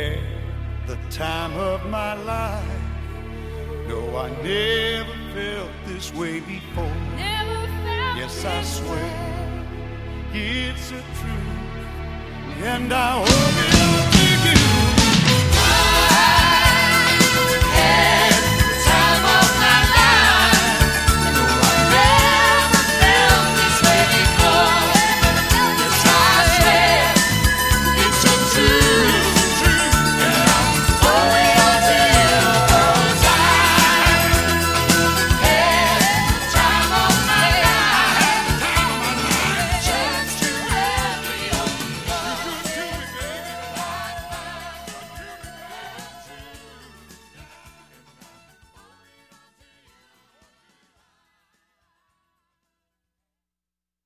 had the time of my life. No, I never felt this way before. yes, I swear way. it's a truth, and I hope